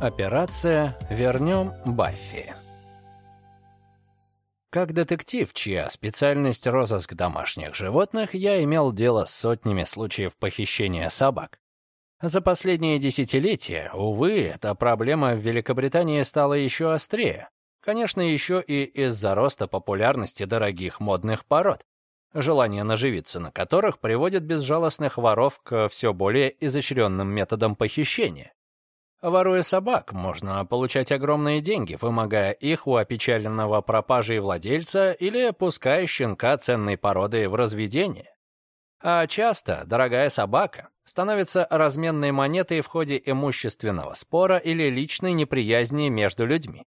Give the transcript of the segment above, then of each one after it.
Операция «Вернем Баффи». Как детектив, чья специальность розыск домашних животных, я имел дело с сотнями случаев похищения собак. За последние десятилетия, увы, эта проблема в Великобритании стала еще острее. Конечно, еще и из-за роста популярности дорогих модных пород, желание наживиться на которых приводит безжалостных воров к все более изощренным методам похищения. Воруя собак, можно получать огромные деньги, вымогая их у опечаленного пропажей владельца или пуская щенка ценной породы в разведение. А часто дорогая собака становится разменной монетой в ходе имущественного спора или личной неприязни между людьми.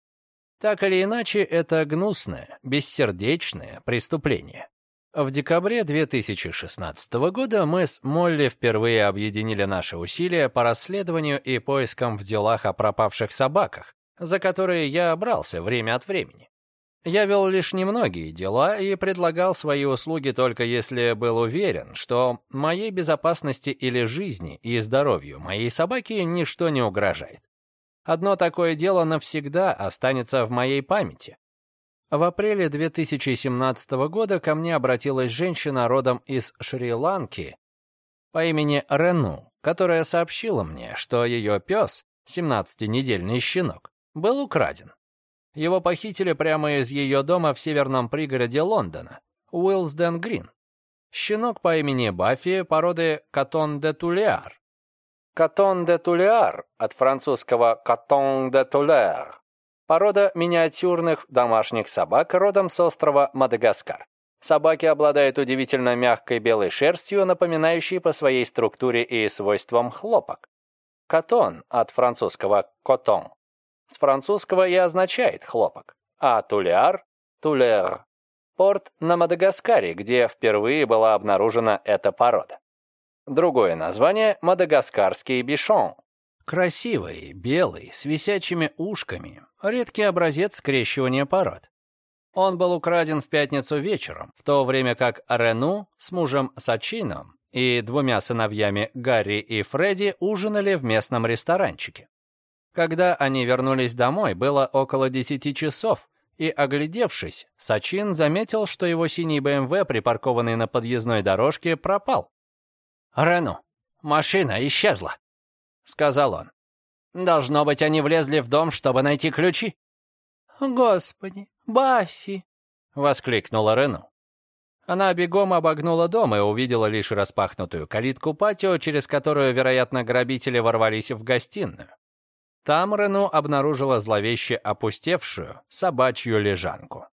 Так или иначе, это гнусное, бессердечное преступление. В декабре 2016 года мы с Молли впервые объединили наши усилия по расследованию и поискам в делах о пропавших собаках, за которые я брался время от времени. Я вел лишь немногие дела и предлагал свои услуги только если был уверен, что моей безопасности или жизни и здоровью моей собаки ничто не угрожает. Одно такое дело навсегда останется в моей памяти. В апреле 2017 года ко мне обратилась женщина родом из Шри-Ланки по имени Рену, которая сообщила мне, что ее пес, 17-недельный щенок, был украден. Его похитили прямо из ее дома в северном пригороде Лондона, Уилсден Грин. Щенок по имени Баффи породы Катон де Тулиар. Катон де Тулиар от французского Катон де Тулер Порода миниатюрных домашних собак родом с острова Мадагаскар. Собаки обладают удивительно мягкой белой шерстью, напоминающей по своей структуре и свойствам хлопок. Катон от французского «котон». С французского и означает «хлопок», а тулиар — «тулер». Порт на Мадагаскаре, где впервые была обнаружена эта порода. Другое название — мадагаскарский бишон. Красивый, белый, с висячими ушками, редкий образец скрещивания пород. Он был украден в пятницу вечером, в то время как Рену с мужем Сачином и двумя сыновьями Гарри и Фредди ужинали в местном ресторанчике. Когда они вернулись домой, было около десяти часов, и, оглядевшись, Сачин заметил, что его синий БМВ, припаркованный на подъездной дорожке, пропал. «Рену, машина исчезла», — сказал он. Должно быть, они влезли в дом, чтобы найти ключи». «Господи, Баффи!» — воскликнула Рену. Она бегом обогнула дом и увидела лишь распахнутую калитку патио, через которую, вероятно, грабители ворвались в гостиную. Там Рену обнаружила зловеще опустевшую собачью лежанку.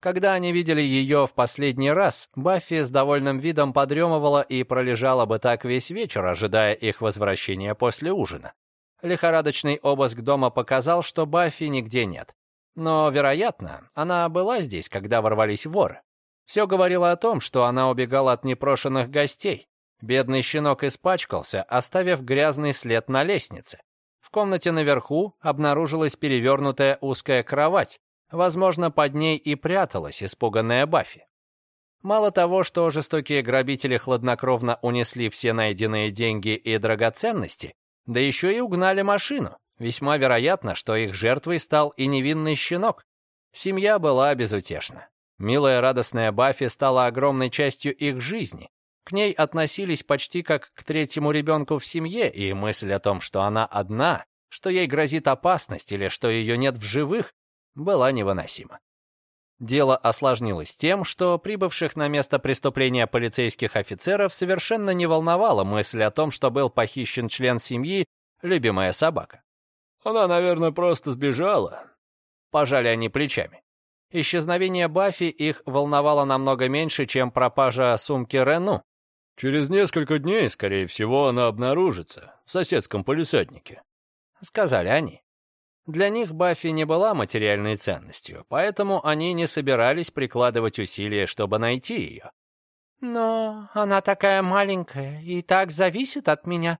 Когда они видели ее в последний раз, Баффи с довольным видом подремывала и пролежала бы так весь вечер, ожидая их возвращения после ужина. Лихорадочный обыск дома показал, что Баффи нигде нет. Но, вероятно, она была здесь, когда ворвались воры. Все говорило о том, что она убегала от непрошенных гостей. Бедный щенок испачкался, оставив грязный след на лестнице. В комнате наверху обнаружилась перевернутая узкая кровать. Возможно, под ней и пряталась испуганная Баффи. Мало того, что жестокие грабители хладнокровно унесли все найденные деньги и драгоценности, да еще и угнали машину. Весьма вероятно, что их жертвой стал и невинный щенок. Семья была безутешна. Милая радостная Баффи стала огромной частью их жизни. К ней относились почти как к третьему ребенку в семье, и мысль о том, что она одна, что ей грозит опасность или что ее нет в живых, была невыносима. Дело осложнилось тем, что прибывших на место преступления полицейских офицеров совершенно не волновала мысль о том, что был похищен член семьи, любимая собака. «Она, наверное, просто сбежала», — пожали они плечами. Исчезновение Баффи их волновало намного меньше, чем пропажа сумки Рену. «Через несколько дней, скорее всего, она обнаружится в соседском полисаднике», — сказали они. Для них Баффи не была материальной ценностью, поэтому они не собирались прикладывать усилия, чтобы найти ее. «Но она такая маленькая и так зависит от меня».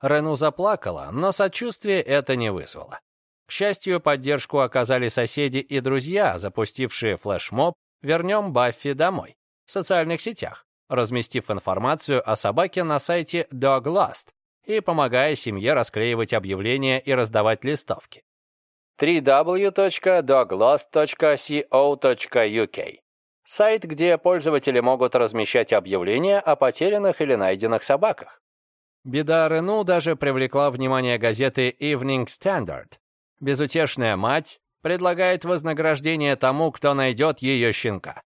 Рену заплакала, но сочувствие это не вызвало. К счастью, поддержку оказали соседи и друзья, запустившие флешмоб «Вернем Баффи домой» в социальных сетях, разместив информацию о собаке на сайте Doglast и помогая семье расклеивать объявления и раздавать листовки. www.doglost.co.uk Сайт, где пользователи могут размещать объявления о потерянных или найденных собаках. Беда Рену даже привлекла внимание газеты Evening Standard. Безутешная мать предлагает вознаграждение тому, кто найдет ее щенка.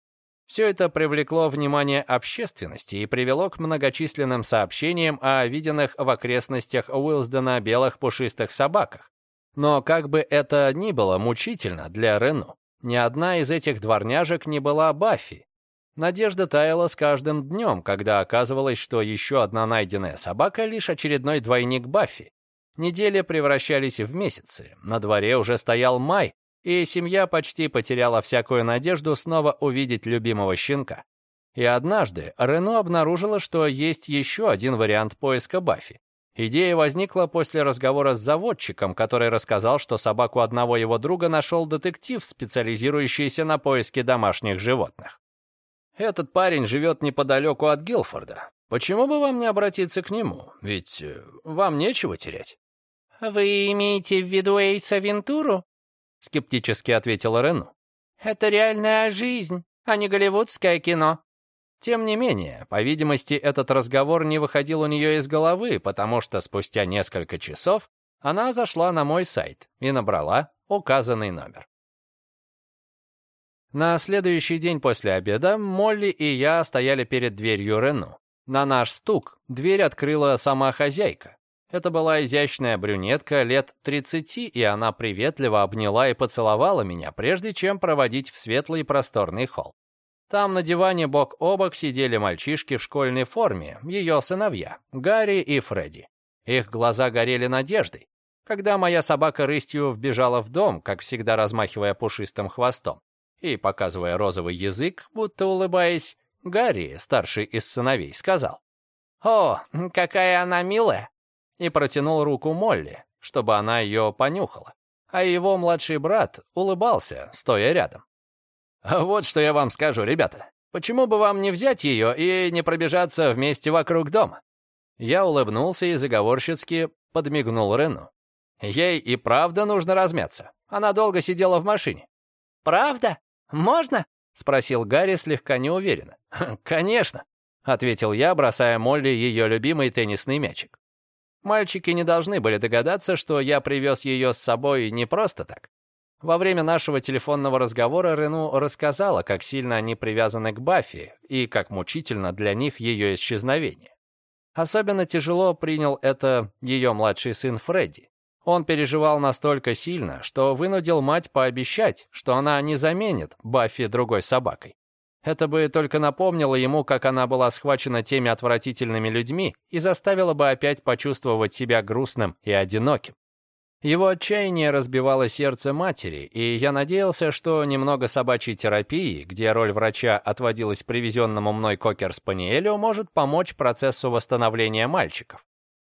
Все это привлекло внимание общественности и привело к многочисленным сообщениям о виденных в окрестностях Уилсдена белых пушистых собаках. Но как бы это ни было мучительно для Рену, ни одна из этих дворняжек не была Баффи. Надежда таяла с каждым днем, когда оказывалось, что еще одна найденная собака — лишь очередной двойник Баффи. Недели превращались в месяцы, на дворе уже стоял май, и семья почти потеряла всякую надежду снова увидеть любимого щенка. И однажды Рено обнаружила, что есть еще один вариант поиска Баффи. Идея возникла после разговора с заводчиком, который рассказал, что собаку одного его друга нашел детектив, специализирующийся на поиске домашних животных. «Этот парень живет неподалеку от Гилфорда. Почему бы вам не обратиться к нему? Ведь э, вам нечего терять». «Вы имеете в виду Эйса Вентуру?» — скептически ответила Рену. «Это реальная жизнь, а не голливудское кино». Тем не менее, по видимости, этот разговор не выходил у нее из головы, потому что спустя несколько часов она зашла на мой сайт и набрала указанный номер. На следующий день после обеда Молли и я стояли перед дверью Рену. На наш стук дверь открыла сама хозяйка. Это была изящная брюнетка лет 30, и она приветливо обняла и поцеловала меня, прежде чем проводить в светлый просторный холл. Там на диване бок о бок сидели мальчишки в школьной форме, ее сыновья, Гарри и Фредди. Их глаза горели надеждой. Когда моя собака рыстью вбежала в дом, как всегда размахивая пушистым хвостом и показывая розовый язык, будто улыбаясь, Гарри, старший из сыновей, сказал, «О, какая она милая! и протянул руку Молли, чтобы она ее понюхала. А его младший брат улыбался, стоя рядом. «Вот что я вам скажу, ребята. Почему бы вам не взять ее и не пробежаться вместе вокруг дома?» Я улыбнулся и заговорщицки подмигнул Рену. Ей и правда нужно размяться. Она долго сидела в машине. «Правда? Можно?» — спросил Гарри слегка неуверенно. «Конечно», — ответил я, бросая Молли ее любимый теннисный мячик. Мальчики не должны были догадаться, что я привез ее с собой не просто так. Во время нашего телефонного разговора Рену рассказала, как сильно они привязаны к Баффи и как мучительно для них ее исчезновение. Особенно тяжело принял это ее младший сын Фредди. Он переживал настолько сильно, что вынудил мать пообещать, что она не заменит Баффи другой собакой. Это бы только напомнило ему, как она была схвачена теми отвратительными людьми и заставило бы опять почувствовать себя грустным и одиноким. Его отчаяние разбивало сердце матери, и я надеялся, что немного собачьей терапии, где роль врача отводилась привезенному мной кокер-спаниелю, может помочь процессу восстановления мальчиков.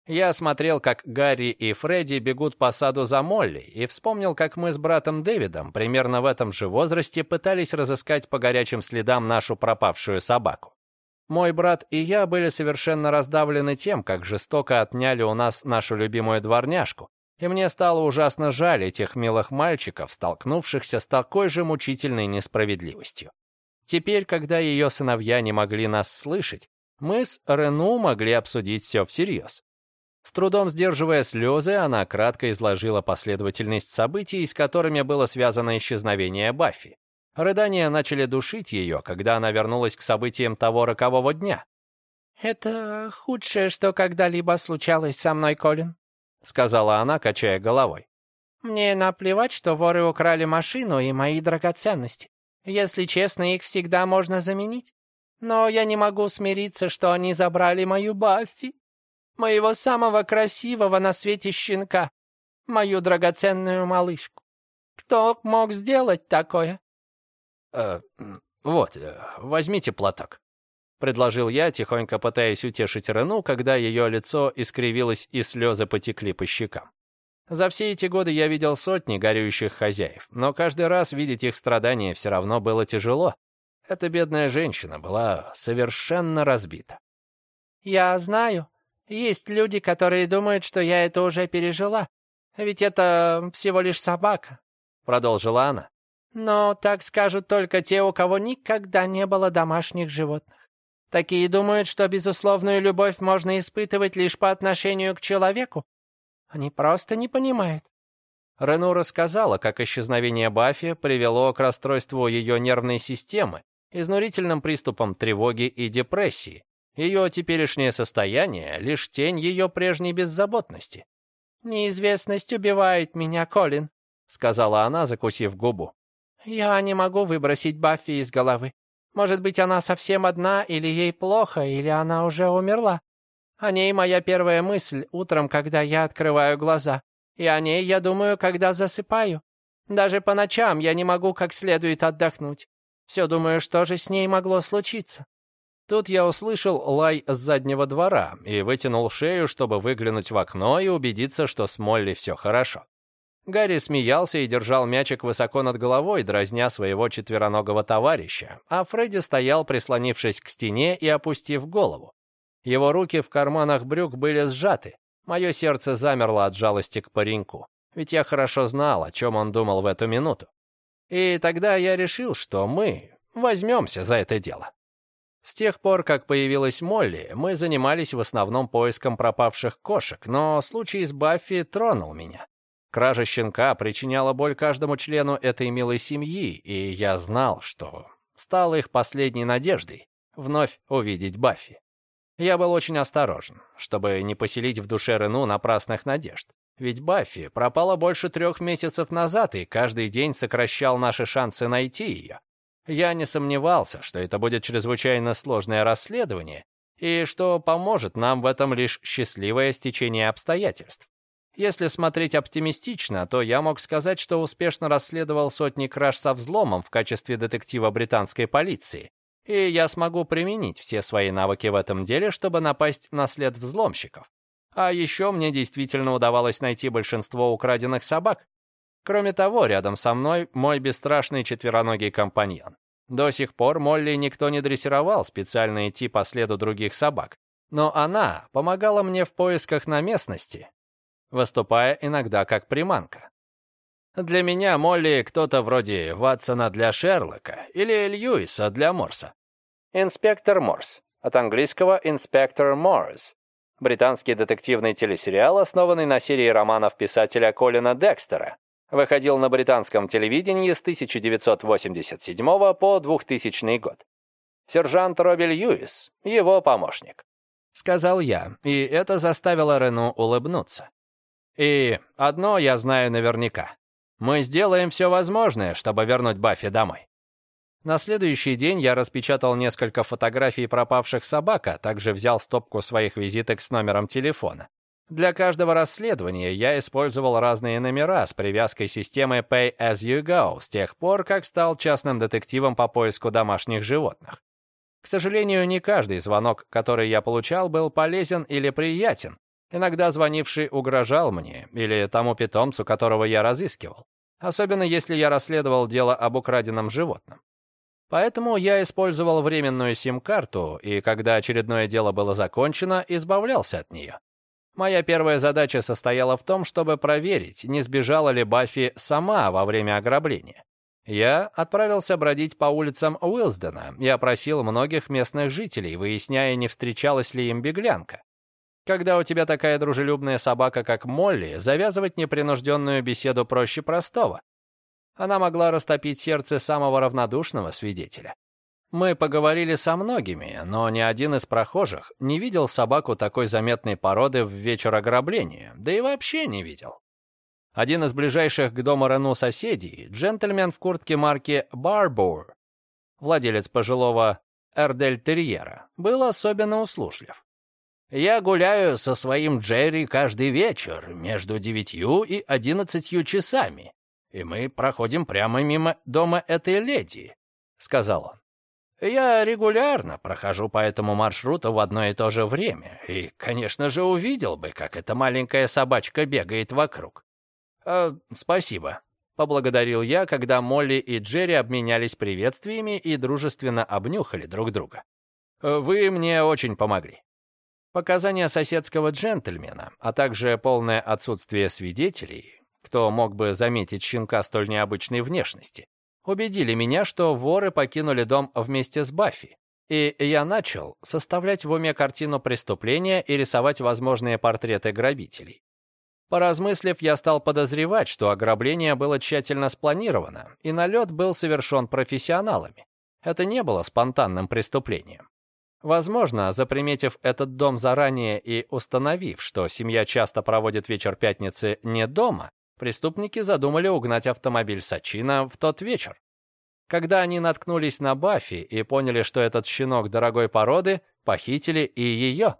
Я смотрел, как Гарри и Фредди бегут по саду за Молли, и вспомнил, как мы с братом Дэвидом примерно в этом же возрасте пытались разыскать по горячим следам нашу пропавшую собаку. Мой брат и я были совершенно раздавлены тем, как жестоко отняли у нас нашу любимую дворняжку, и мне стало ужасно жаль этих милых мальчиков, столкнувшихся с такой же мучительной несправедливостью. Теперь, когда ее сыновья не могли нас слышать, мы с Рену могли обсудить все всерьез. С трудом сдерживая слезы, она кратко изложила последовательность событий, с которыми было связано исчезновение Баффи. Рыдания начали душить ее, когда она вернулась к событиям того рокового дня. «Это худшее, что когда-либо случалось со мной, Колин», — сказала она, качая головой. «Мне наплевать, что воры украли машину и мои драгоценности. Если честно, их всегда можно заменить. Но я не могу смириться, что они забрали мою Баффи моего самого красивого на свете щенка, мою драгоценную малышку. Кто мог сделать такое?» э, «Вот, э, возьмите платок», — предложил я, тихонько пытаясь утешить Рену, когда ее лицо искривилось и слезы потекли по щекам. За все эти годы я видел сотни горюющих хозяев, но каждый раз видеть их страдания все равно было тяжело. Эта бедная женщина была совершенно разбита. «Я знаю», Есть люди, которые думают, что я это уже пережила. Ведь это всего лишь собака», — продолжила она. «Но так скажут только те, у кого никогда не было домашних животных. Такие думают, что безусловную любовь можно испытывать лишь по отношению к человеку. Они просто не понимают». Рену рассказала, как исчезновение Баффи привело к расстройству ее нервной системы, изнурительным приступам тревоги и депрессии, ее теперешнее состояние — лишь тень ее прежней беззаботности. «Неизвестность убивает меня, Колин», — сказала она, закусив губу. «Я не могу выбросить Баффи из головы. Может быть, она совсем одна, или ей плохо, или она уже умерла. О ней моя первая мысль утром, когда я открываю глаза. И о ней я думаю, когда засыпаю. Даже по ночам я не могу как следует отдохнуть. Все думаю, что же с ней могло случиться. Тут я услышал лай с заднего двора и вытянул шею, чтобы выглянуть в окно и убедиться, что с Молли все хорошо. Гарри смеялся и держал мячик высоко над головой, дразня своего четвероногого товарища, а Фредди стоял, прислонившись к стене и опустив голову. Его руки в карманах брюк были сжаты. Мое сердце замерло от жалости к пареньку, ведь я хорошо знал, о чем он думал в эту минуту. И тогда я решил, что мы возьмемся за это дело. С тех пор, как появилась Молли, мы занимались в основном поиском пропавших кошек, но случай с Баффи тронул меня. Кража щенка причиняла боль каждому члену этой милой семьи, и я знал, что стал их последней надеждой вновь увидеть Баффи. Я был очень осторожен, чтобы не поселить в душе Рену напрасных надежд. Ведь Баффи пропала больше трех месяцев назад, и каждый день сокращал наши шансы найти ее. Я не сомневался, что это будет чрезвычайно сложное расследование и что поможет нам в этом лишь счастливое стечение обстоятельств. Если смотреть оптимистично, то я мог сказать, что успешно расследовал сотни краж со взломом в качестве детектива британской полиции, и я смогу применить все свои навыки в этом деле, чтобы напасть на след взломщиков. А еще мне действительно удавалось найти большинство украденных собак, Кроме того, рядом со мной мой бесстрашный четвероногий компаньон. До сих пор Молли никто не дрессировал специально идти по следу других собак. Но она помогала мне в поисках на местности, выступая иногда как приманка. Для меня Молли кто-то вроде Ватсона для Шерлока или Льюиса для Морса. Инспектор Морс. От английского «Инспектор Морс». Британский детективный телесериал, основанный на серии романов писателя Колина Декстера, выходил на британском телевидении с 1987 по 2000 год. Сержант Робби Льюис, его помощник. Сказал я, и это заставило Рену улыбнуться. И одно я знаю наверняка. Мы сделаем все возможное, чтобы вернуть Баффи домой. На следующий день я распечатал несколько фотографий пропавших собак, а также взял стопку своих визиток с номером телефона. Для каждого расследования я использовал разные номера с привязкой системы Pay As You Go с тех пор, как стал частным детективом по поиску домашних животных. К сожалению, не каждый звонок, который я получал, был полезен или приятен. Иногда звонивший угрожал мне или тому питомцу, которого я разыскивал. Особенно если я расследовал дело об украденном животном. Поэтому я использовал временную сим-карту, и когда очередное дело было закончено, избавлялся от нее. Моя первая задача состояла в том, чтобы проверить, не сбежала ли Баффи сама во время ограбления. Я отправился бродить по улицам Уилсдена и опросил многих местных жителей, выясняя, не встречалась ли им беглянка. Когда у тебя такая дружелюбная собака, как Молли, завязывать непринужденную беседу проще простого. Она могла растопить сердце самого равнодушного свидетеля. Мы поговорили со многими, но ни один из прохожих не видел собаку такой заметной породы в вечер ограбления, да и вообще не видел. Один из ближайших к дому Рену соседей, джентльмен в куртке марки Барбур, владелец пожилого Эрдель-терьера, был особенно услужлив. «Я гуляю со своим Джерри каждый вечер между девятью и одиннадцатью часами, и мы проходим прямо мимо дома этой леди», — сказал он. Я регулярно прохожу по этому маршруту в одно и то же время, и, конечно же, увидел бы, как эта маленькая собачка бегает вокруг. «Э, «Спасибо», — поблагодарил я, когда Молли и Джерри обменялись приветствиями и дружественно обнюхали друг друга. «Вы мне очень помогли». Показания соседского джентльмена, а также полное отсутствие свидетелей, кто мог бы заметить щенка столь необычной внешности, убедили меня, что воры покинули дом вместе с Баффи, и я начал составлять в уме картину преступления и рисовать возможные портреты грабителей. Поразмыслив, я стал подозревать, что ограбление было тщательно спланировано, и налет был совершен профессионалами. Это не было спонтанным преступлением. Возможно, заприметив этот дом заранее и установив, что семья часто проводит вечер пятницы не дома, преступники задумали угнать автомобиль Сачина в тот вечер. Когда они наткнулись на Баффи и поняли, что этот щенок дорогой породы, похитили и ее.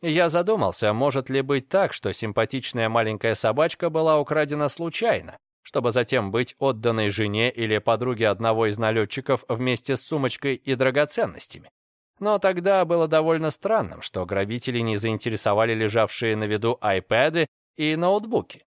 Я задумался, может ли быть так, что симпатичная маленькая собачка была украдена случайно, чтобы затем быть отданной жене или подруге одного из налетчиков вместе с сумочкой и драгоценностями. Но тогда было довольно странным, что грабители не заинтересовали лежавшие на виду айпэды и ноутбуки.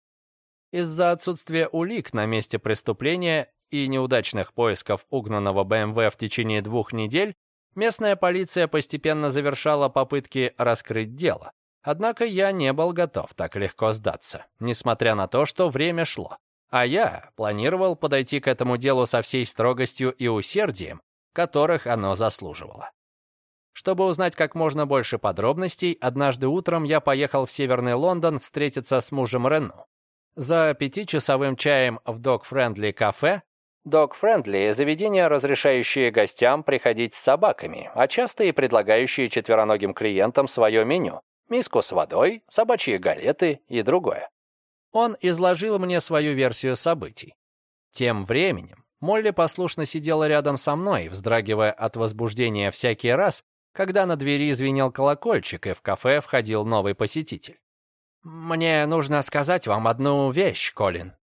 Из-за отсутствия улик на месте преступления и неудачных поисков угнанного БМВ в течение двух недель, местная полиция постепенно завершала попытки раскрыть дело. Однако я не был готов так легко сдаться, несмотря на то, что время шло. А я планировал подойти к этому делу со всей строгостью и усердием, которых оно заслуживало. Чтобы узнать как можно больше подробностей, однажды утром я поехал в Северный Лондон встретиться с мужем Рену. За пятичасовым чаем в Dog Friendly кафе Dog Friendly – заведение, разрешающее гостям приходить с собаками, а часто и предлагающее четвероногим клиентам свое меню – миску с водой, собачьи галеты и другое. Он изложил мне свою версию событий. Тем временем Молли послушно сидела рядом со мной, вздрагивая от возбуждения всякий раз, когда на двери звенел колокольчик, и в кафе входил новый посетитель. «Мне нужно сказать вам одну вещь, Колин.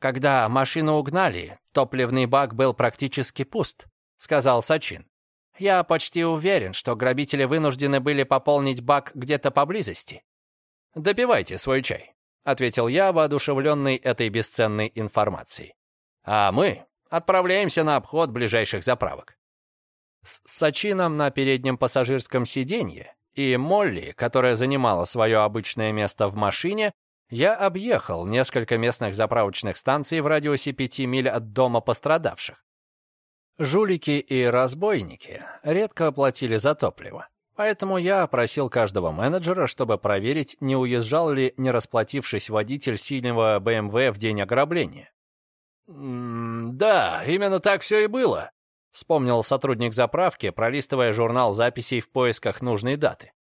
Когда машину угнали, топливный бак был практически пуст», — сказал Сачин. «Я почти уверен, что грабители вынуждены были пополнить бак где-то поблизости». «Допивайте свой чай», — ответил я, воодушевленный этой бесценной информацией. «А мы отправляемся на обход ближайших заправок». С Сачином на переднем пассажирском сиденье и Молли, которая занимала свое обычное место в машине, я объехал несколько местных заправочных станций в радиусе пяти миль от дома пострадавших. Жулики и разбойники редко платили за топливо, поэтому я опросил каждого менеджера, чтобы проверить, не уезжал ли не расплатившись водитель сильного БМВ в день ограбления. «Да, именно так все и было», Вспомнил сотрудник заправки, пролистывая журнал записей в поисках нужной даты.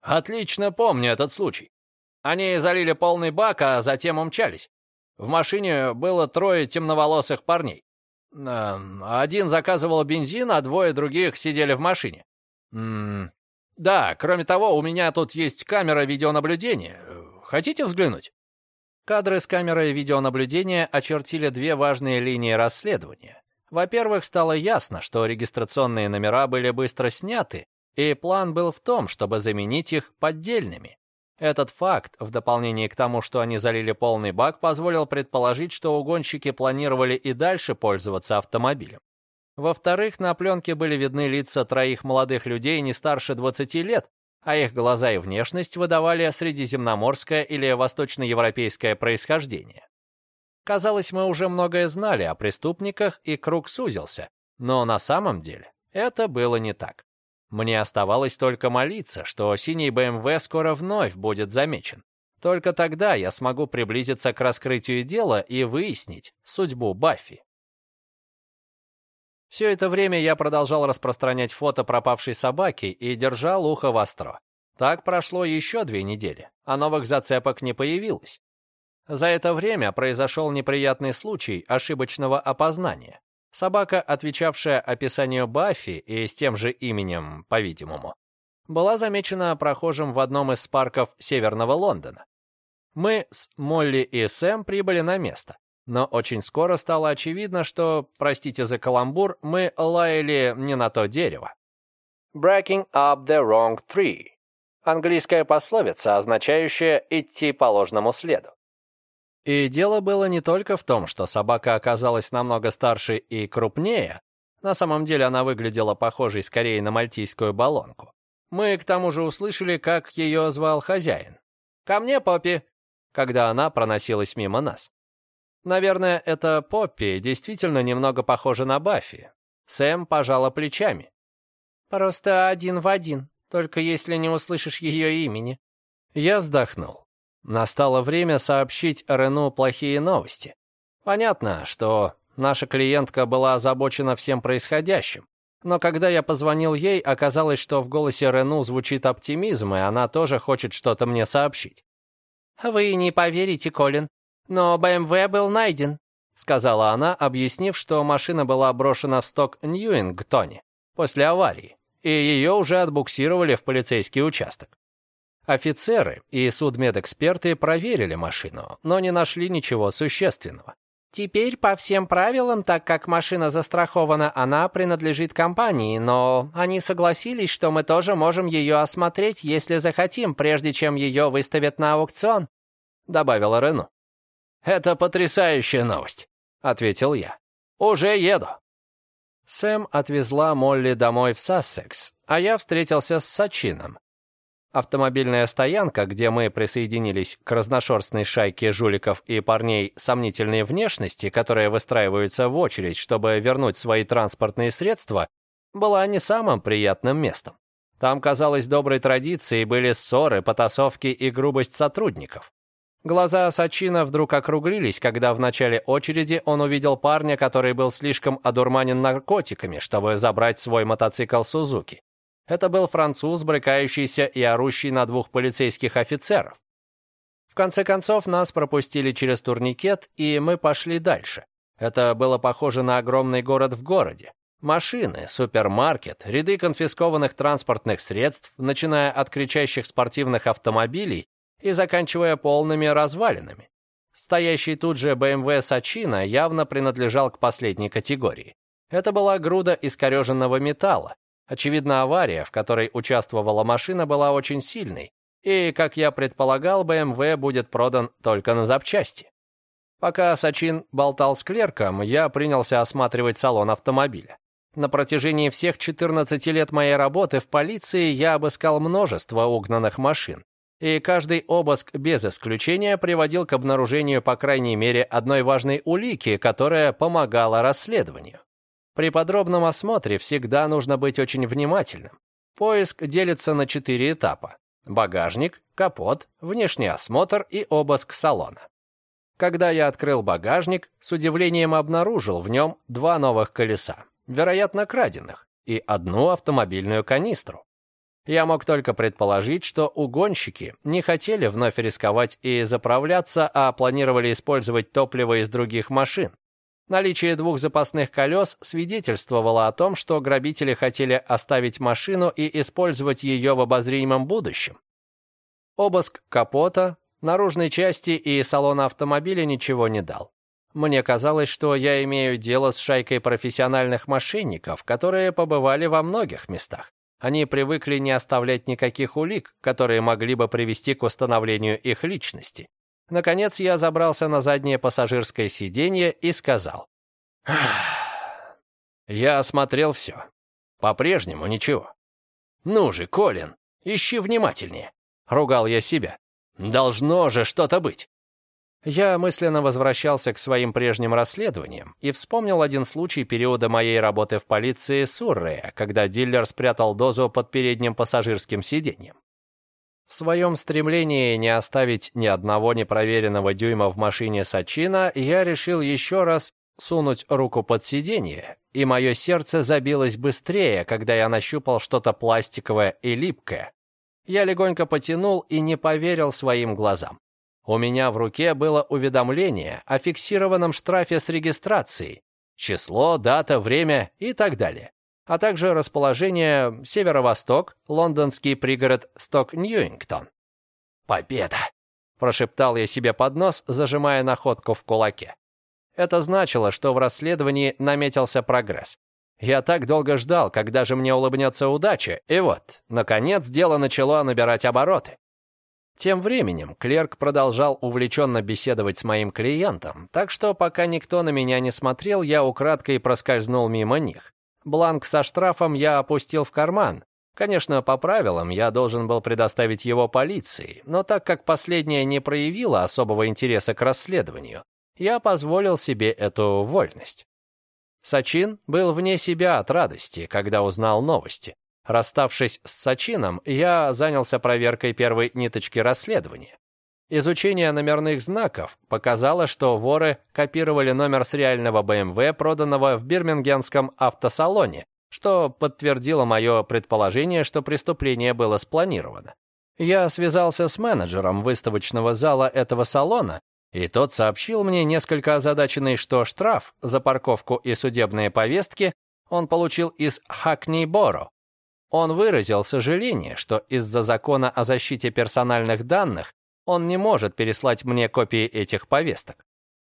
«Отлично помню этот случай. Они залили полный бак, а затем умчались. В машине было трое темноволосых парней. Один заказывал бензин, а двое других сидели в машине. М -м да, кроме того, у меня тут есть камера видеонаблюдения. Хотите взглянуть?» Кадры с камерой видеонаблюдения очертили две важные линии расследования. Во-первых, стало ясно, что регистрационные номера были быстро сняты, и план был в том, чтобы заменить их поддельными. Этот факт, в дополнение к тому, что они залили полный бак, позволил предположить, что угонщики планировали и дальше пользоваться автомобилем. Во-вторых, на пленке были видны лица троих молодых людей не старше 20 лет, а их глаза и внешность выдавали средиземноморское или восточноевропейское происхождение. Казалось, мы уже многое знали о преступниках, и круг сузился. Но на самом деле это было не так. Мне оставалось только молиться, что синий БМВ скоро вновь будет замечен. Только тогда я смогу приблизиться к раскрытию дела и выяснить судьбу Баффи. Все это время я продолжал распространять фото пропавшей собаки и держал ухо востро. Так прошло еще две недели, а новых зацепок не появилось. За это время произошел неприятный случай ошибочного опознания. Собака, отвечавшая описанию Баффи и с тем же именем, по-видимому, была замечена прохожим в одном из парков Северного Лондона. Мы с Молли и Сэм прибыли на место, но очень скоро стало очевидно, что, простите за каламбур, мы лаяли не на то дерево. «Breaking up the wrong tree» — английская пословица, означающая «идти по ложному следу». И дело было не только в том, что собака оказалась намного старше и крупнее. На самом деле она выглядела похожей скорее на мальтийскую баллонку. Мы к тому же услышали, как ее звал хозяин. «Ко мне, Поппи!» когда она проносилась мимо нас. Наверное, это Поппи действительно немного похожа на Баффи. Сэм пожала плечами. «Просто один в один, только если не услышишь ее имени». Я вздохнул. Настало время сообщить Рену плохие новости. Понятно, что наша клиентка была озабочена всем происходящим. Но когда я позвонил ей, оказалось, что в голосе Рену звучит оптимизм, и она тоже хочет что-то мне сообщить. «Вы не поверите, Колин, но БМВ был найден», сказала она, объяснив, что машина была брошена в сток Ньюингтоне после аварии, и ее уже отбуксировали в полицейский участок. Офицеры и судмедэксперты проверили машину, но не нашли ничего существенного. Теперь по всем правилам, так как машина застрахована, она принадлежит компании, но они согласились, что мы тоже можем ее осмотреть, если захотим, прежде чем ее выставят на аукцион», — добавила Рену. «Это потрясающая новость», — ответил я. «Уже еду». Сэм отвезла Молли домой в Сассекс, а я встретился с Сачином. Автомобильная стоянка, где мы присоединились к разношерстной шайке жуликов и парней сомнительной внешности, которые выстраиваются в очередь, чтобы вернуть свои транспортные средства, была не самым приятным местом. Там, казалось, доброй традицией были ссоры, потасовки и грубость сотрудников. Глаза Сачина вдруг округлились, когда в начале очереди он увидел парня, который был слишком одурманен наркотиками, чтобы забрать свой мотоцикл Сузуки. Это был француз, брыкающийся и орущий на двух полицейских офицеров. В конце концов, нас пропустили через турникет, и мы пошли дальше. Это было похоже на огромный город в городе. Машины, супермаркет, ряды конфискованных транспортных средств, начиная от кричащих спортивных автомобилей и заканчивая полными развалинами. Стоящий тут же BMW Сачина явно принадлежал к последней категории. Это была груда искореженного металла, Очевидно, авария, в которой участвовала машина, была очень сильной, и, как я предполагал, БМВ будет продан только на запчасти. Пока Сачин болтал с клерком, я принялся осматривать салон автомобиля. На протяжении всех 14 лет моей работы в полиции я обыскал множество угнанных машин, и каждый обыск без исключения приводил к обнаружению по крайней мере одной важной улики, которая помогала расследованию. При подробном осмотре всегда нужно быть очень внимательным. Поиск делится на четыре этапа. Багажник, капот, внешний осмотр и обыск салона. Когда я открыл багажник, с удивлением обнаружил в нем два новых колеса, вероятно, краденных, и одну автомобильную канистру. Я мог только предположить, что угонщики не хотели вновь рисковать и заправляться, а планировали использовать топливо из других машин. Наличие двух запасных колес свидетельствовало о том, что грабители хотели оставить машину и использовать ее в обозримом будущем. Обыск капота, наружной части и салона автомобиля ничего не дал. Мне казалось, что я имею дело с шайкой профессиональных мошенников, которые побывали во многих местах. Они привыкли не оставлять никаких улик, которые могли бы привести к установлению их личности. Наконец я забрался на заднее пассажирское сиденье и сказал. «Я осмотрел все. По-прежнему ничего. Ну же, Колин, ищи внимательнее», — ругал я себя. «Должно же что-то быть». Я мысленно возвращался к своим прежним расследованиям и вспомнил один случай периода моей работы в полиции Суррея, когда дилер спрятал дозу под передним пассажирским сиденьем. В своем стремлении не оставить ни одного непроверенного дюйма в машине Сачина, я решил еще раз сунуть руку под сиденье, и мое сердце забилось быстрее, когда я нащупал что-то пластиковое и липкое. Я легонько потянул и не поверил своим глазам. У меня в руке было уведомление о фиксированном штрафе с регистрацией, число, дата, время и так далее а также расположение северо-восток, лондонский пригород Сток-Ньюингтон. «Победа!» – прошептал я себе под нос, зажимая находку в кулаке. Это значило, что в расследовании наметился прогресс. Я так долго ждал, когда же мне улыбнется удача, и вот, наконец, дело начало набирать обороты. Тем временем клерк продолжал увлеченно беседовать с моим клиентом, так что пока никто на меня не смотрел, я украдкой проскользнул мимо них. Бланк со штрафом я опустил в карман, Конечно, по правилам я должен был предоставить его полиции, но так как последняя не проявила особого интереса к расследованию, я позволил себе эту вольность. Сачин был вне себя от радости, когда узнал новости. Расставшись с Сачином, я занялся проверкой первой ниточки расследования. Изучение номерных знаков показало, что воры копировали номер с реального БМВ, проданного в бирмингемском автосалоне, что подтвердило мое предположение, что преступление было спланировано. Я связался с менеджером выставочного зала этого салона, и тот сообщил мне несколько озадаченный, что штраф за парковку и судебные повестки он получил из Хакни-Боро. Он выразил сожаление, что из-за закона о защите персональных данных он не может переслать мне копии этих повесток.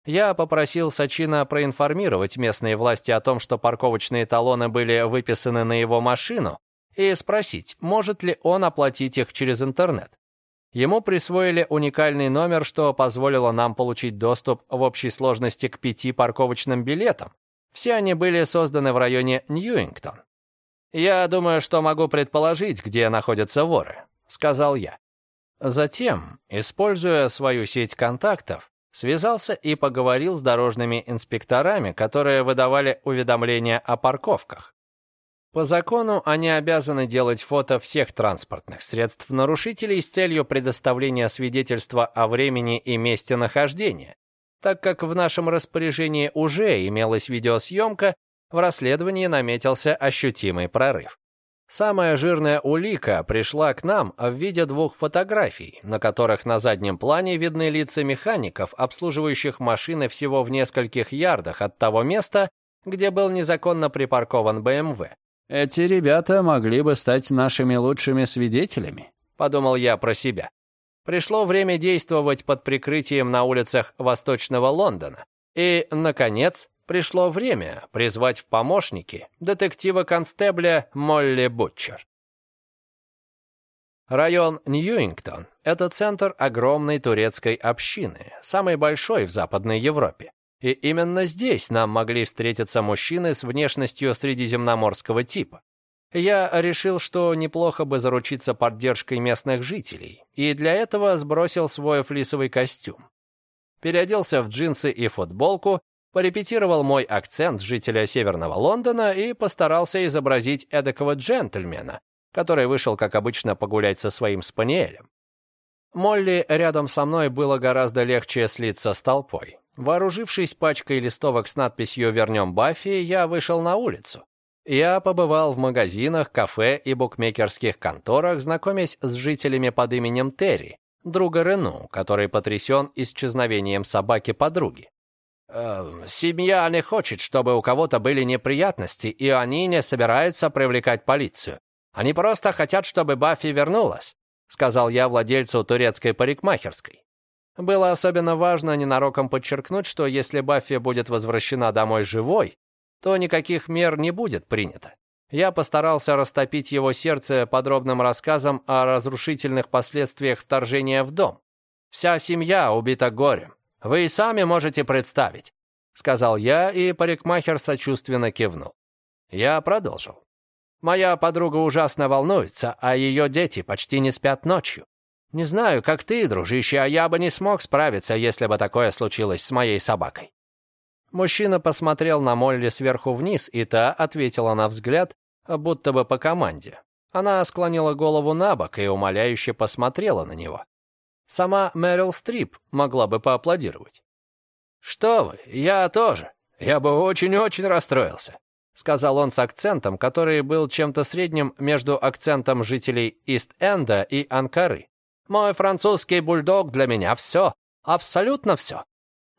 Я попросил Сачина проинформировать местные власти о том, что парковочные талоны были выписаны на его машину, и спросить, может ли он оплатить их через интернет. Ему присвоили уникальный номер, что позволило нам получить доступ в общей сложности к пяти парковочным билетам. Все они были созданы в районе Ньюингтон. «Я думаю, что могу предположить, где находятся воры», — сказал я. Затем, используя свою сеть контактов, Связался и поговорил с дорожными инспекторами, которые выдавали уведомления о парковках. По закону они обязаны делать фото всех транспортных средств нарушителей с целью предоставления свидетельства о времени и месте нахождения. Так как в нашем распоряжении уже имелась видеосъемка, в расследовании наметился ощутимый прорыв. Самая жирная улика пришла к нам в виде двух фотографий, на которых на заднем плане видны лица механиков, обслуживающих машины всего в нескольких ярдах от того места, где был незаконно припаркован БМВ. «Эти ребята могли бы стать нашими лучшими свидетелями», — подумал я про себя. Пришло время действовать под прикрытием на улицах Восточного Лондона. И, наконец, пришло время призвать в помощники детектива-констебля Молли Бутчер. Район Ньюингтон – это центр огромной турецкой общины, самой большой в Западной Европе. И именно здесь нам могли встретиться мужчины с внешностью средиземноморского типа. Я решил, что неплохо бы заручиться поддержкой местных жителей, и для этого сбросил свой флисовый костюм. Переоделся в джинсы и футболку порепетировал мой акцент жителя Северного Лондона и постарался изобразить эдакого джентльмена, который вышел, как обычно, погулять со своим спаниелем. Молли рядом со мной было гораздо легче слиться с толпой. Вооружившись пачкой листовок с надписью «Вернем Баффи», я вышел на улицу. Я побывал в магазинах, кафе и букмекерских конторах, знакомясь с жителями под именем Терри, друга Рену, который потрясен исчезновением собаки-подруги. Э, семья не хочет, чтобы у кого-то были неприятности, и они не собираются привлекать полицию. Они просто хотят, чтобы Баффи вернулась», — сказал я владельцу турецкой парикмахерской. Было особенно важно ненароком подчеркнуть, что если Баффи будет возвращена домой живой, то никаких мер не будет принято. Я постарался растопить его сердце подробным рассказом о разрушительных последствиях вторжения в дом. Вся семья убита горем. Вы и сами можете представить», — сказал я, и парикмахер сочувственно кивнул. Я продолжил. «Моя подруга ужасно волнуется, а ее дети почти не спят ночью. Не знаю, как ты, дружище, а я бы не смог справиться, если бы такое случилось с моей собакой». Мужчина посмотрел на Молли сверху вниз, и та ответила на взгляд, будто бы по команде. Она склонила голову на бок и умоляюще посмотрела на него. Сама Мэрил Стрип могла бы поаплодировать. «Что вы, я тоже. Я бы очень-очень расстроился», — сказал он с акцентом, который был чем-то средним между акцентом жителей Ист-Энда и Анкары. «Мой французский бульдог для меня все, абсолютно все».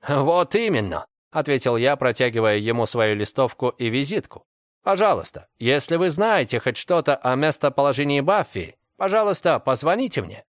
«Вот именно», — ответил я, протягивая ему свою листовку и визитку. «Пожалуйста, если вы знаете хоть что-то о местоположении Баффи, пожалуйста, позвоните мне».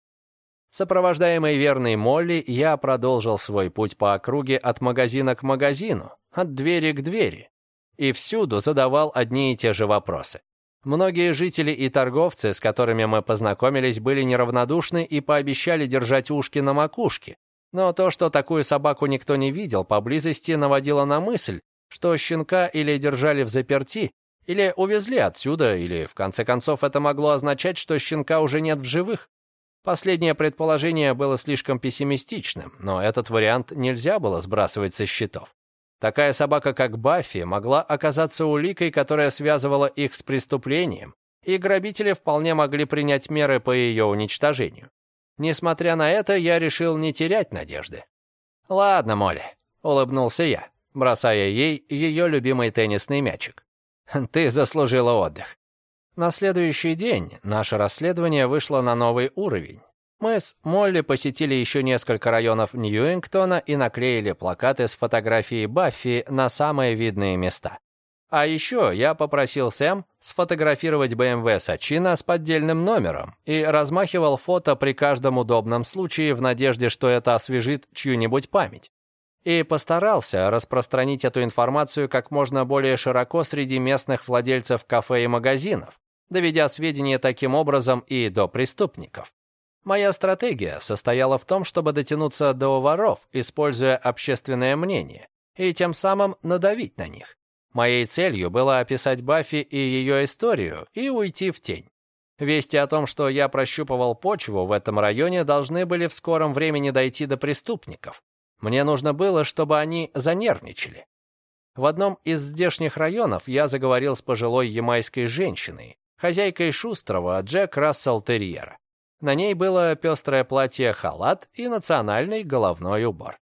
Сопровождаемый верной Молли, я продолжил свой путь по округе от магазина к магазину, от двери к двери. И всюду задавал одни и те же вопросы. Многие жители и торговцы, с которыми мы познакомились, были неравнодушны и пообещали держать ушки на макушке. Но то, что такую собаку никто не видел поблизости, наводило на мысль, что щенка или держали в заперти, Или увезли отсюда, или, в конце концов, это могло означать, что щенка уже нет в живых. Последнее предположение было слишком пессимистичным, но этот вариант нельзя было сбрасывать со счетов. Такая собака, как Баффи, могла оказаться уликой, которая связывала их с преступлением, и грабители вполне могли принять меры по ее уничтожению. Несмотря на это, я решил не терять надежды. «Ладно, Молли», — улыбнулся я, бросая ей ее любимый теннисный мячик. «Ты заслужила отдых». На следующий день наше расследование вышло на новый уровень. Мы с Молли посетили еще несколько районов Ньюингтона и наклеили плакаты с фотографией Баффи на самые видные места. А еще я попросил Сэм сфотографировать БМВ Сачина с поддельным номером и размахивал фото при каждом удобном случае в надежде, что это освежит чью-нибудь память. И постарался распространить эту информацию как можно более широко среди местных владельцев кафе и магазинов, доведя сведения таким образом и до преступников. Моя стратегия состояла в том, чтобы дотянуться до воров, используя общественное мнение, и тем самым надавить на них. Моей целью было описать Баффи и ее историю и уйти в тень. Вести о том, что я прощупывал почву в этом районе, должны были в скором времени дойти до преступников. Мне нужно было, чтобы они занервничали. В одном из здешних районов я заговорил с пожилой ямайской женщиной, хозяйкой шустрого Джек Рассел Терьера. На ней было пестрое платье-халат и национальный головной убор.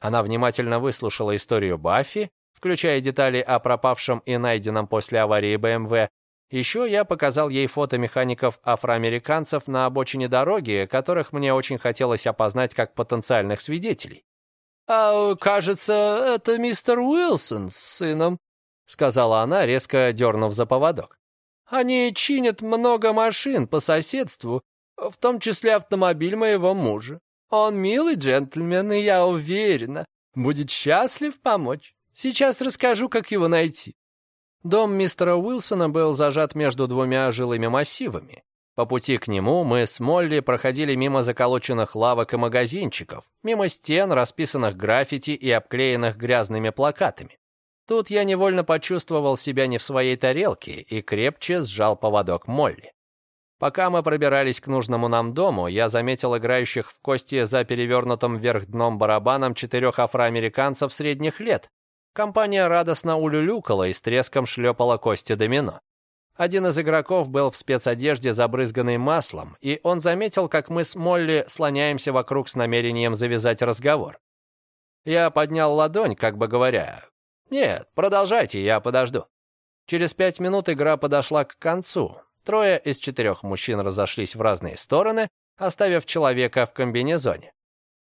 Она внимательно выслушала историю Баффи, включая детали о пропавшем и найденном после аварии БМВ. Еще я показал ей фото механиков-афроамериканцев на обочине дороги, которых мне очень хотелось опознать как потенциальных свидетелей. «А, кажется, это мистер Уилсон с сыном», — сказала она, резко дернув за поводок. «Они чинят много машин по соседству, в том числе автомобиль моего мужа. Он милый джентльмен, и я уверена, будет счастлив помочь». Сейчас расскажу, как его найти». Дом мистера Уилсона был зажат между двумя жилыми массивами. По пути к нему мы с Молли проходили мимо заколоченных лавок и магазинчиков, мимо стен, расписанных граффити и обклеенных грязными плакатами. Тут я невольно почувствовал себя не в своей тарелке и крепче сжал поводок Молли. Пока мы пробирались к нужному нам дому, я заметил играющих в кости за перевернутым вверх дном барабаном четырех афроамериканцев средних лет, Компания радостно улюлюкала и с треском шлепала кости домино. Один из игроков был в спецодежде, забрызганной маслом, и он заметил, как мы с Молли слоняемся вокруг с намерением завязать разговор. Я поднял ладонь, как бы говоря, «Нет, продолжайте, я подожду». Через пять минут игра подошла к концу. Трое из четырех мужчин разошлись в разные стороны, оставив человека в комбинезоне.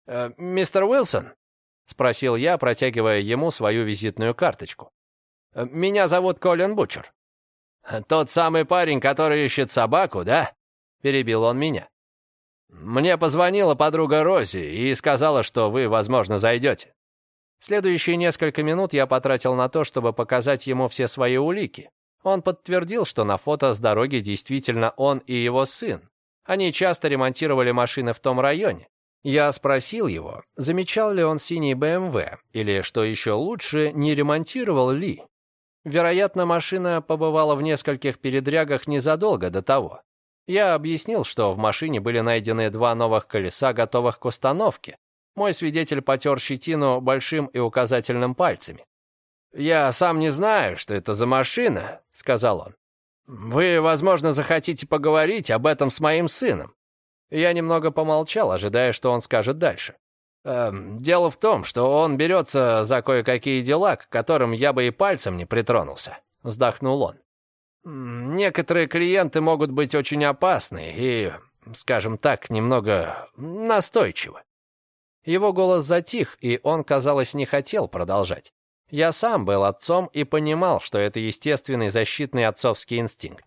«Э, «Мистер Уилсон?» — спросил я, протягивая ему свою визитную карточку. «Меня зовут Колин Бучер». «Тот самый парень, который ищет собаку, да?» — перебил он меня. «Мне позвонила подруга Рози и сказала, что вы, возможно, зайдете». Следующие несколько минут я потратил на то, чтобы показать ему все свои улики. Он подтвердил, что на фото с дороги действительно он и его сын. Они часто ремонтировали машины в том районе. Я спросил его, замечал ли он синий БМВ, или, что еще лучше, не ремонтировал ли. Вероятно, машина побывала в нескольких передрягах незадолго до того. Я объяснил, что в машине были найдены два новых колеса, готовых к установке. Мой свидетель потер щетину большим и указательным пальцами. «Я сам не знаю, что это за машина», — сказал он. «Вы, возможно, захотите поговорить об этом с моим сыном. Я немного помолчал, ожидая, что он скажет дальше. Эм, дело в том, что он берется за кое-какие дела, к которым я бы и пальцем не притронулся. Вздохнул он. Некоторые клиенты могут быть очень опасны и, скажем так, немного настойчивы. Его голос затих, и он, казалось, не хотел продолжать. Я сам был отцом и понимал, что это естественный защитный отцовский инстинкт.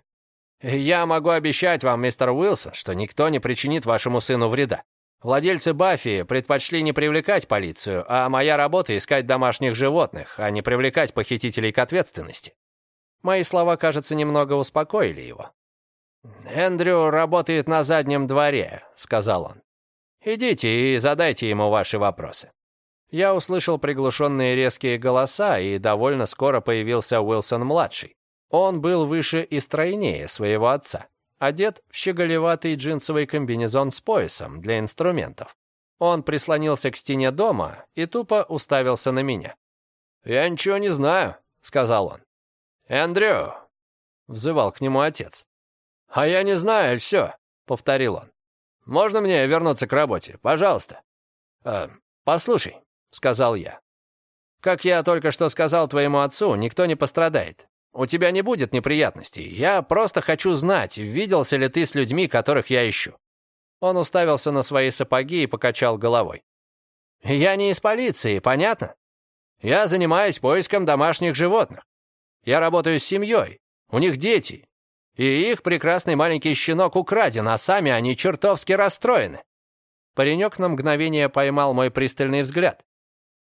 «Я могу обещать вам, мистер Уилсон, что никто не причинит вашему сыну вреда. Владельцы Баффи предпочли не привлекать полицию, а моя работа — искать домашних животных, а не привлекать похитителей к ответственности». Мои слова, кажется, немного успокоили его. «Эндрю работает на заднем дворе», — сказал он. «Идите и задайте ему ваши вопросы». Я услышал приглушенные резкие голоса, и довольно скоро появился Уилсон-младший. Он был выше и стройнее своего отца, одет в щеголеватый джинсовый комбинезон с поясом для инструментов. Он прислонился к стене дома и тупо уставился на меня. «Я ничего не знаю», — сказал он. «Эндрю», — взывал к нему отец. «А я не знаю, все», — повторил он. «Можно мне вернуться к работе? Пожалуйста». «Э, «Послушай», — сказал я. «Как я только что сказал твоему отцу, никто не пострадает. У тебя не будет неприятностей. Я просто хочу знать, виделся ли ты с людьми, которых я ищу». Он уставился на свои сапоги и покачал головой. «Я не из полиции, понятно? Я занимаюсь поиском домашних животных. Я работаю с семьей, у них дети, и их прекрасный маленький щенок украден, а сами они чертовски расстроены». Паренек на мгновение поймал мой пристальный взгляд.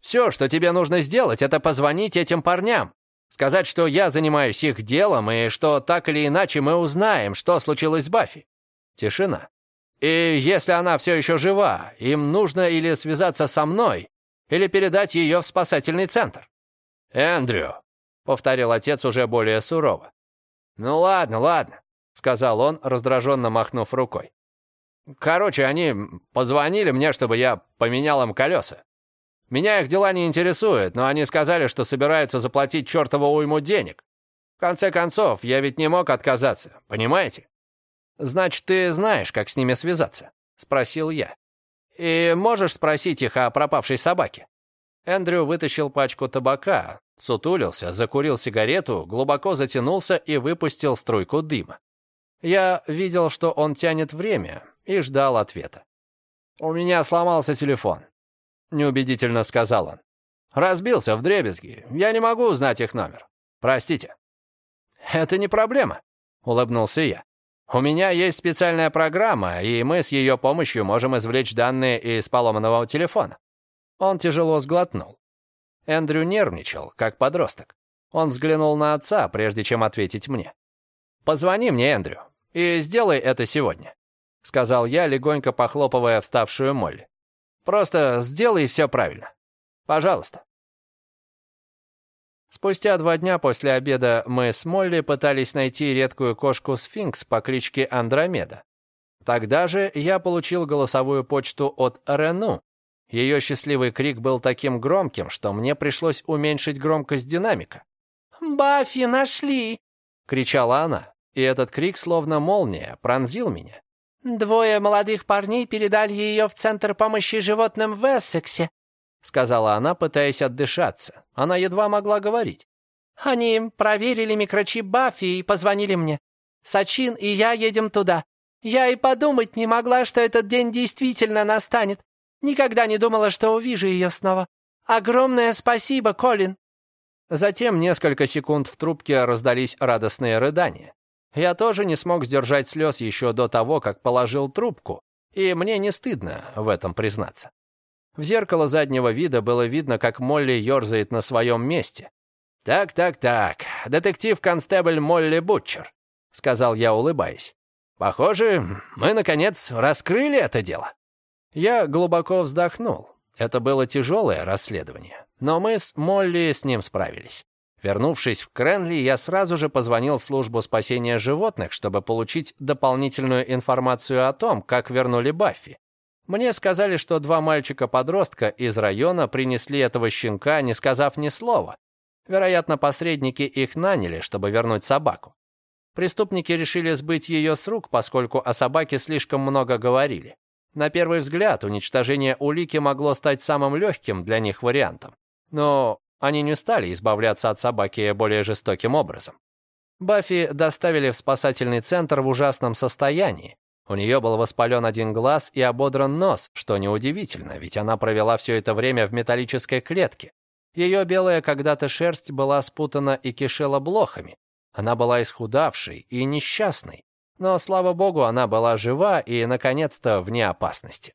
«Все, что тебе нужно сделать, это позвонить этим парням, сказать, что я занимаюсь их делом, и что так или иначе мы узнаем, что случилось с Баффи». Тишина. И если она все еще жива, им нужно или связаться со мной, или передать ее в спасательный центр. «Эндрю», — повторил отец уже более сурово. «Ну ладно, ладно», — сказал он, раздраженно махнув рукой. «Короче, они позвонили мне, чтобы я поменял им колеса. Меня их дела не интересуют, но они сказали, что собираются заплатить чертову уйму денег. В конце концов, я ведь не мог отказаться, понимаете? «Значит, ты знаешь, как с ними связаться?» — спросил я. «И можешь спросить их о пропавшей собаке?» Эндрю вытащил пачку табака, сутулился, закурил сигарету, глубоко затянулся и выпустил струйку дыма. Я видел, что он тянет время, и ждал ответа. «У меня сломался телефон», — неубедительно сказал он. «Разбился в дребезги. Я не могу узнать их номер. Простите». «Это не проблема», — улыбнулся я. У меня есть специальная программа, и мы с ее помощью можем извлечь данные из поломанного телефона». Он тяжело сглотнул. Эндрю нервничал, как подросток. Он взглянул на отца, прежде чем ответить мне. «Позвони мне, Эндрю, и сделай это сегодня», — сказал я, легонько похлопывая вставшую Молли. «Просто сделай все правильно. Пожалуйста». Спустя два дня после обеда мы с Молли пытались найти редкую кошку-сфинкс по кличке Андромеда. Тогда же я получил голосовую почту от Рену. Ее счастливый крик был таким громким, что мне пришлось уменьшить громкость динамика. «Баффи нашли!» — кричала она, и этот крик, словно молния, пронзил меня. «Двое молодых парней передали ее в Центр помощи животным в Эссексе. — сказала она, пытаясь отдышаться. Она едва могла говорить. «Они проверили микрочип Баффи и позвонили мне. Сачин и я едем туда. Я и подумать не могла, что этот день действительно настанет. Никогда не думала, что увижу ее снова. Огромное спасибо, Колин!» Затем несколько секунд в трубке раздались радостные рыдания. Я тоже не смог сдержать слез еще до того, как положил трубку, и мне не стыдно в этом признаться. В зеркало заднего вида было видно, как Молли ерзает на своем месте. «Так, так, так, детектив-констебль Молли Бутчер», — сказал я, улыбаясь. «Похоже, мы, наконец, раскрыли это дело». Я глубоко вздохнул. Это было тяжелое расследование, но мы с Молли с ним справились. Вернувшись в Кренли, я сразу же позвонил в службу спасения животных, чтобы получить дополнительную информацию о том, как вернули Баффи. Мне сказали, что два мальчика-подростка из района принесли этого щенка, не сказав ни слова. Вероятно, посредники их наняли, чтобы вернуть собаку. Преступники решили сбыть ее с рук, поскольку о собаке слишком много говорили. На первый взгляд, уничтожение улики могло стать самым легким для них вариантом. Но они не стали избавляться от собаки более жестоким образом. Баффи доставили в спасательный центр в ужасном состоянии, у нее был воспален один глаз и ободран нос, что неудивительно, ведь она провела все это время в металлической клетке. Ее белая когда-то шерсть была спутана и кишела блохами. Она была исхудавшей и несчастной. Но, слава богу, она была жива и, наконец-то, вне опасности.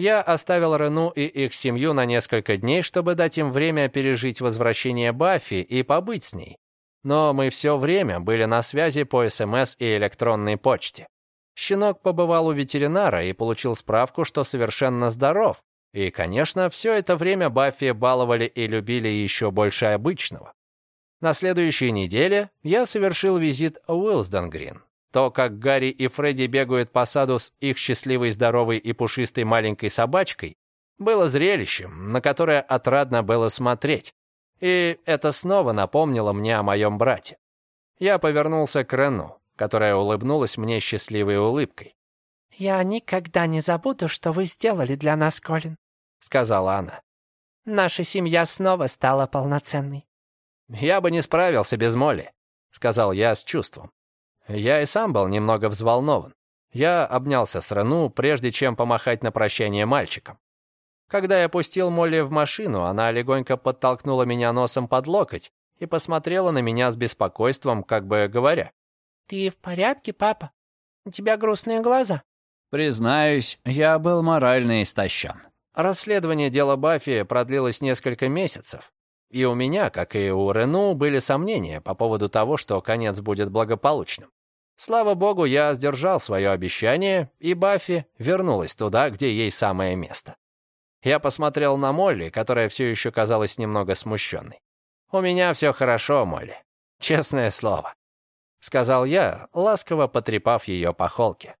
Я оставил Рену и их семью на несколько дней, чтобы дать им время пережить возвращение Баффи и побыть с ней. Но мы все время были на связи по СМС и электронной почте. Щенок побывал у ветеринара и получил справку, что совершенно здоров. И, конечно, все это время Баффи баловали и любили еще больше обычного. На следующей неделе я совершил визит в Уилсдон-Грин. То, как Гарри и Фредди бегают по саду с их счастливой, здоровой и пушистой маленькой собачкой, было зрелищем, на которое отрадно было смотреть. И это снова напомнило мне о моем брате. Я повернулся к Рену, которая улыбнулась мне счастливой улыбкой. «Я никогда не забуду, что вы сделали для нас, Колин», — сказала она. «Наша семья снова стала полноценной». «Я бы не справился без Молли», — сказал я с чувством. Я и сам был немного взволнован. Я обнялся с Рену, прежде чем помахать на прощание мальчикам. Когда я пустил Молли в машину, она легонько подтолкнула меня носом под локоть и посмотрела на меня с беспокойством, как бы говоря. «Ты в порядке, папа? У тебя грустные глаза». Признаюсь, я был морально истощен. Расследование дела Баффи продлилось несколько месяцев. И у меня, как и у Рену, были сомнения по поводу того, что конец будет благополучным. Слава богу, я сдержал свое обещание, и Баффи вернулась туда, где ей самое место. Я посмотрел на Молли, которая все еще казалась немного смущенной. «У меня все хорошо, Молли. Честное слово. — сказал я, ласково потрепав ее по холке.